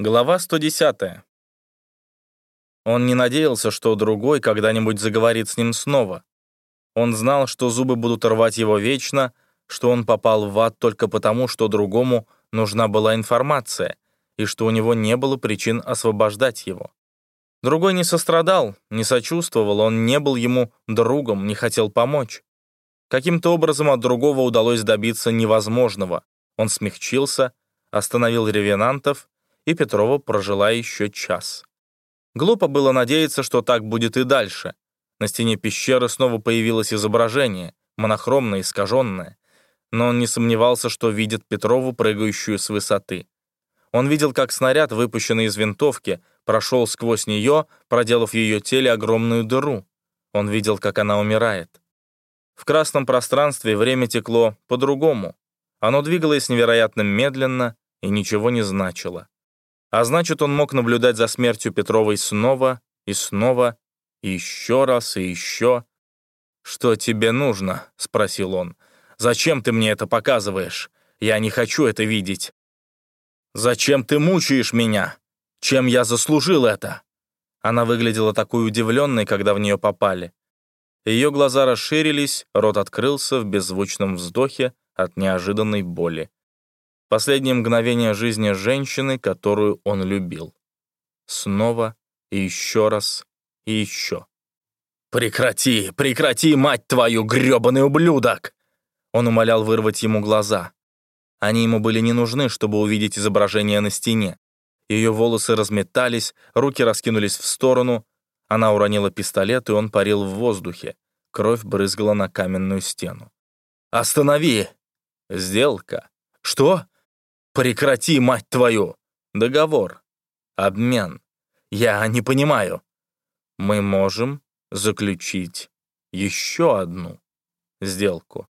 Глава 110. Он не надеялся, что другой когда-нибудь заговорит с ним снова. Он знал, что зубы будут рвать его вечно, что он попал в ад только потому, что другому нужна была информация, и что у него не было причин освобождать его. Другой не сострадал, не сочувствовал, он не был ему другом, не хотел помочь. Каким-то образом от другого удалось добиться невозможного. Он смягчился, остановил ревенантов и Петрова прожила еще час. Глупо было надеяться, что так будет и дальше. На стене пещеры снова появилось изображение, монохромное, искаженное. Но он не сомневался, что видит Петрову, прыгающую с высоты. Он видел, как снаряд, выпущенный из винтовки, прошел сквозь нее, проделав в ее теле огромную дыру. Он видел, как она умирает. В красном пространстве время текло по-другому. Оно двигалось невероятно медленно и ничего не значило. А значит, он мог наблюдать за смертью Петровой снова и снова, и еще раз, и еще. «Что тебе нужно?» — спросил он. «Зачем ты мне это показываешь? Я не хочу это видеть». «Зачем ты мучаешь меня? Чем я заслужил это?» Она выглядела такой удивленной, когда в нее попали. Ее глаза расширились, рот открылся в беззвучном вздохе от неожиданной боли. Последнее мгновение жизни женщины, которую он любил. Снова и еще раз и еще. «Прекрати, прекрати, мать твою, грёбаный ублюдок!» Он умолял вырвать ему глаза. Они ему были не нужны, чтобы увидеть изображение на стене. Ее волосы разметались, руки раскинулись в сторону. Она уронила пистолет, и он парил в воздухе. Кровь брызгала на каменную стену. «Останови!» «Сделка». «Что?» Прекрати, мать твою! Договор. Обмен. Я не понимаю. Мы можем заключить еще одну сделку.